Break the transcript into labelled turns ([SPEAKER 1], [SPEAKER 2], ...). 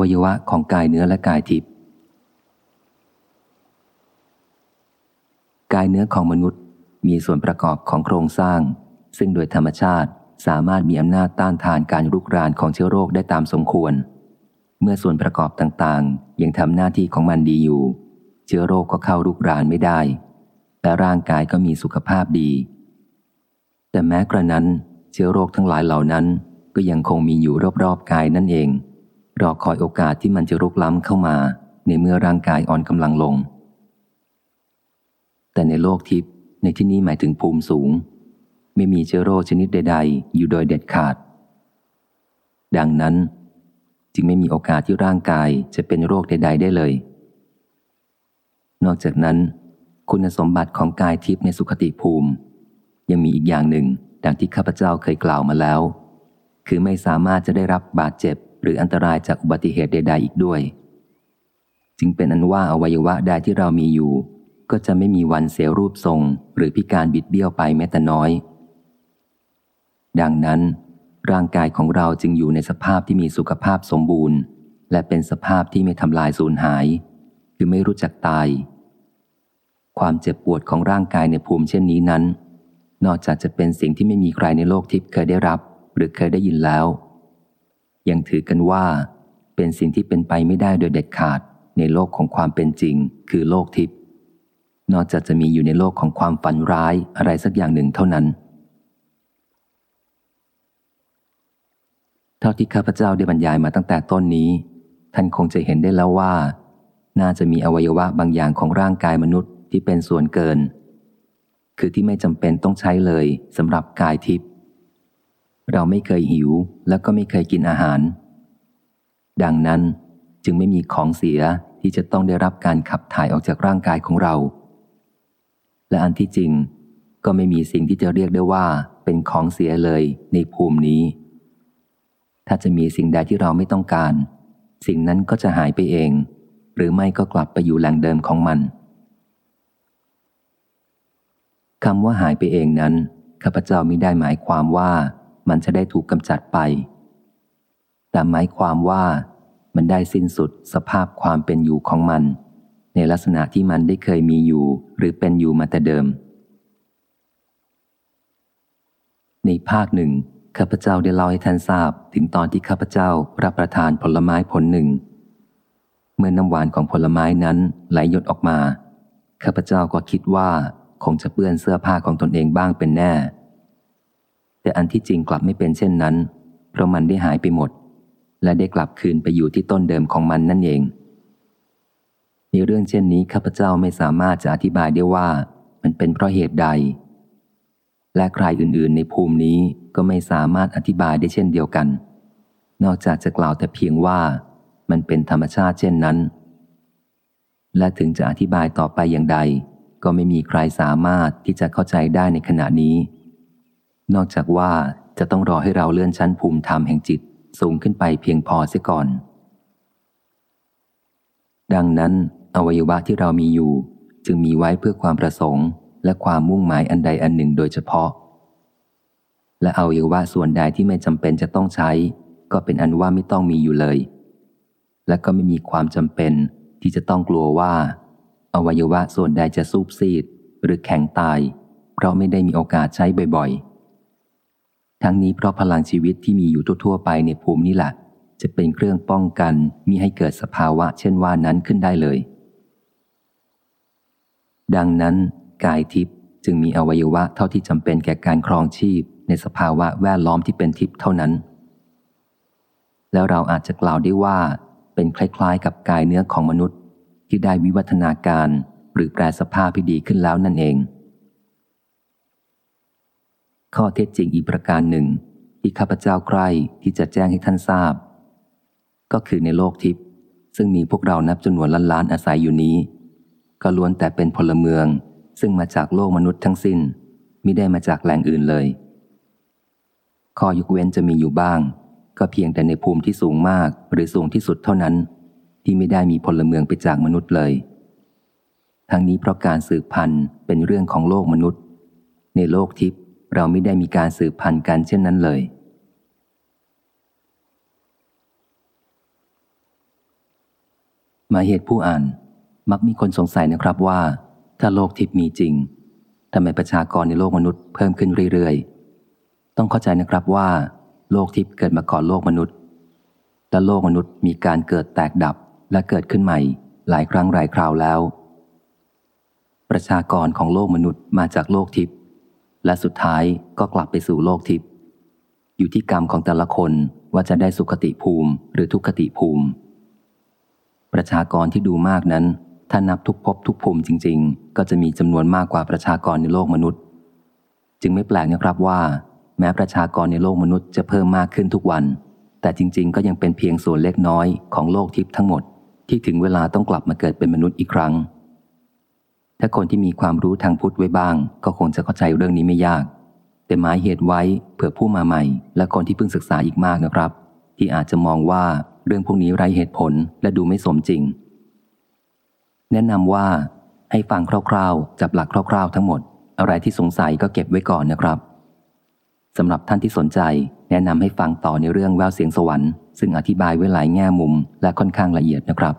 [SPEAKER 1] วัยวะของกายเนื้อและกายทิพย์กายเนื้อของมนุษย์มีส่วนประกอบของโครงสร้าง ซึ่งโดยธรรมชาติสามารถมีอำนาจต้านทานการรุกรานของเชื้อโรคได้ตามสมควร เมื่อส่วนประกอบต่างๆ ยังทำหน้าที่ของมันดีอยู่ เชื้อโรคก็เข้ารุกรานไม่ได้ และร่างกายก็มีสุขภาพดี แต่แม้กระนั้น เชื้อโรคทั้งหลายเหล่านั้นก็ยังคงมีอยู่รอบๆกายนั่นเอง รอคอยโอกาสที่มันจะรุกล้ำเข้ามาในเมื่อร่างกายอ่อนกำลังลง แต่ในโลกทิพย์ในที่นี้หมายถึงภูมิสูง ไม่มีเชื้อโรคชนิดใด ๆ อยู่โดยเด็ดขาด ดังนั้น จึงไม่มีโอกาสที่ร่างกายจะเป็นโรคใด ๆ ได้เลย นอกจากนั้น คุณสมบัติของกายทิพย์ในสุขติภูมิ ยังมีอีกอย่างหนึ่งดังที่ข้าพเจ้าเคยกล่าวมาแล้ว คือไม่สามารถจะได้รับบาดเจ็บ หรืออันตรายจากอุบัติเหตุใด ๆ อีกด้วย จึงเป็นอันว่าอวัยวะใดที่เรามีอยู่ ก็จะไม่มีวันเสียรูปทรง หรือพิการบิดเบี้ยวไปแม้แต่น้อย ดังนั้น ร่างกายของเราจึงอยู่ในสภาพที่มีสุขภาพสมบูรณ์ และเป็นสภาพที่ไม่ทำลายสูญหาย คือไม่รู้จักตาย ความเจ็บปวดของร่างกายในภูมิเช่นนี้นั้น นอกจากจะเป็นสิ่งที่ไม่มีใครในโลกทิพย์เคยได้รับ หรือเคยได้ยินแล้ว ยังถือกันว่า เป็นสิ่งที่เป็นไปไม่ได้โดยเด็ดขาดในโลกของความเป็นจริง คือโลกทิพย์นอกจากจะมีอยู่ในโลกของความฝันร้ายอะไรสักอย่างหนึ่งเท่านั้น เท่าที่ข้าพเจ้าได้บรรยายมาตั้งแต่ต้นนี้ ท่านคงจะเห็นได้แล้วว่า น่าจะมีอวัยวะบางอย่างของร่างกายมนุษย์ที่เป็นส่วนเกิน คือที่ไม่จำเป็นต้องใช้เลยสำหรับกายทิพย์ เราไม่เคยหิวแล้วก็ไม่เคยกินอาหาร ดังนั้นจึงไม่มีของเสียที่จะต้องได้รับการขับถ่ายออกจากร่างกายของเรา และอันที่จริงก็ไม่มีสิ่งที่จะเรียกได้ว่าเป็นของเสียเลยในภูมินี้ ถ้าจะมีสิ่งใดที่เราไม่ต้องการ สิ่งนั้นก็จะหายไปเอง หรือไม่ก็กลับไปอยู่แหล่งเดิมของมันคำว่าหายไปเองนั้นข้าพเจ้ามิได้หมายความว่า มันจะได้ถูกกำจัดไป แต่หมายความว่ามันได้สิ้นสุดสภาพความเป็นอยู่ของมัน ในลักษณะที่มันได้เคยมีอยู่หรือเป็นอยู่มาแต่เดิม ในภาคหนึ่งข้าพเจ้าได้เล่าให้ท่านทราบถึงตอนที่ข้าพเจ้ารับประทานผลไม้ผลหนึ่ง เมื่อน้ำหวานของผลไม้นั้นไหลหยดออกมา ข้าพเจ้าก็คิดว่าคงจะเปื้อนเสื้อผ้าของตนเองบ้างเป็นแน่ แต่อันที่จริงกลับไม่เป็นเช่นนั้น เพราะมันได้หายไปหมด และได้กลับคืนไปอยู่ที่ต้นเดิมของมันนั่นเองในเรื่องเช่นนี้ข้าพเจ้าไม่สามารถจะอธิบายได้ว่า มันเป็นเพราะเหตุใด และใครอื่นๆ ในภูมินี้ก็ไม่สามารถอธิบายได้เช่นเดียวกัน นอกจากจะกล่าวแต่เพียงว่า มันเป็นธรรมชาติเช่นนั้น และถึงจะอธิบายต่อไปอย่างใด ก็ไม่มีใครสามารถที่จะเข้าใจได้ในขณะนี้ นอกจากว่าจะต้องรอให้เราเลื่อนชั้นภูมิธรรมแห่งจิตสูงขึ้นไปเพียงพอเสียก่อน ดังนั้น อวัยวะที่เรามีอยู่ จึงมีไว้เพื่อความประสงค์ และความมุ่งหมายอันใดอันหนึ่งโดยเฉพาะ และอวัยวะส่วนใดที่ไม่จำเป็นจะต้องใช้ ก็เป็นอันว่าไม่ต้องมีอยู่เลย และก็ไม่มีความจำเป็นที่จะต้องกลัวว่า อวัยวะส่วนใดจะสูบซีด หรือแข็งตาย เพราะไม่ได้มีโอกาสใช้บ่อยๆ ทั้งนี้เพราะพลังชีวิตที่มีอยู่ทั่วๆไปในภูมินี้แหละจะเป็นเครื่องป้องกันมิให้เกิดสภาวะเช่นว่านั้นขึ้นได้เลย ดังนั้น กายทิพย์จึงมีอวัยวะเท่าที่จำเป็นแก่การครองชีพ ในสภาวะแวดล้อมที่เป็นทิพย์เท่านั้น แล้วเราอาจจะกล่าวได้ว่า เป็นคล้ายๆ กับกายเนื้อของมนุษย์ ที่ได้วิวัฒนาการหรือแปลสภาพที่ดีขึ้นแล้วนั่นเอง ข้อเท็จจริงอีกประการหนึ่ง ที่ข้าพเจ้าใคร่ที่จะแจ้งให้ท่านทราบ ก็คือในโลกทิพย์ซึ่งมีพวกเรานับจำนวนล้านๆอาศัยอยู่นี้ ก็ล้วนแต่เป็นพลเมือง ซึ่งมาจากโลกมนุษย์ทั้งสิน้นมิได้มาจากแหล่งอื่นเลย ข้อยกเว้นจะมีอยู่บ้าง ก็เพียงแต่ในภูมิที่สูงมากหรือสูงที่สุดเท่านั้น ที่ไม่ได้มีพลเมืองไปจากมนุษย์เลย ทั้งนี้เพราะการสืบพันธุ์เป็นเรื่องของโลกมนุษย์ ในโลกทิพย์ เราไม่ได้มีการสืบพันธุ์กันเช่นนั้นเลย หมายเหตุผู้อ่าน มักมีคนสงสัยนะครับว่า ถ้าโลกทิพย์มีจริงทำไมประชากรในโลกมนุษย์เพิ่มขึ้นเรื่อยๆ ต้องเข้าใจนะครับว่า โลกทิพย์เกิดมาก่อนโลกมนุษย์ และโลกมนุษย์มีการเกิดแตกดับและเกิดขึ้นใหม่ หลายครั้งหลายคราวแล้ว ประชากรของโลกมนุษย์มาจากโลกทิพย์ และสุดท้ายก็กลับไปสู่โลกทิพย์อยู่ที่กรรมของแต่ละคนว่าจะได้สุขติภูมิหรือทุกขติภูมิ ประชากรที่ดูมากนั้น ถ้านับทุกภพทุกภูมิจริง ๆ ก็จะมีจำนวนมากกว่าประชากรในโลกมนุษย์ จึงไม่แปลกนะครับว่า แม้ประชากรในโลกมนุษย์จะเพิ่มมากขึ้นทุกวัน แต่จริง ๆ ก็ยังเป็นเพียงส่วนเล็กน้อยของโลกทิพย์ทั้งหมด ที่ถึงเวลาต้องกลับมาเกิดเป็นมนุษย์อีกครั้ง ถ้าคนที่มีความรู้ทางพุทธไว้บ้าง ก็คงจะเข้าใจเรื่องนี้ไม่ยาก แต่หมายเหตุไว้เผื่อผู้มาใหม่ และคนที่เพิ่งศึกษาอีกมากนะครับ ที่อาจจะมองว่าเรื่องพวกนี้ไร้เหตุผลและดูไม่สมจริง แนะนำว่าให้ฟังคร่าวๆ จับหลักคร่าวๆ ทั้งหมด อะไรที่สงสัยก็เก็บไว้ก่อนนะครับสำหรับท่านที่สนใจ แนะนำให้ฟังต่อในเรื่องแววเสียงสวรรค์ซึ่งอธิบายไว้หลายแง่มุมและค่อนข้างละเอียดนะครับ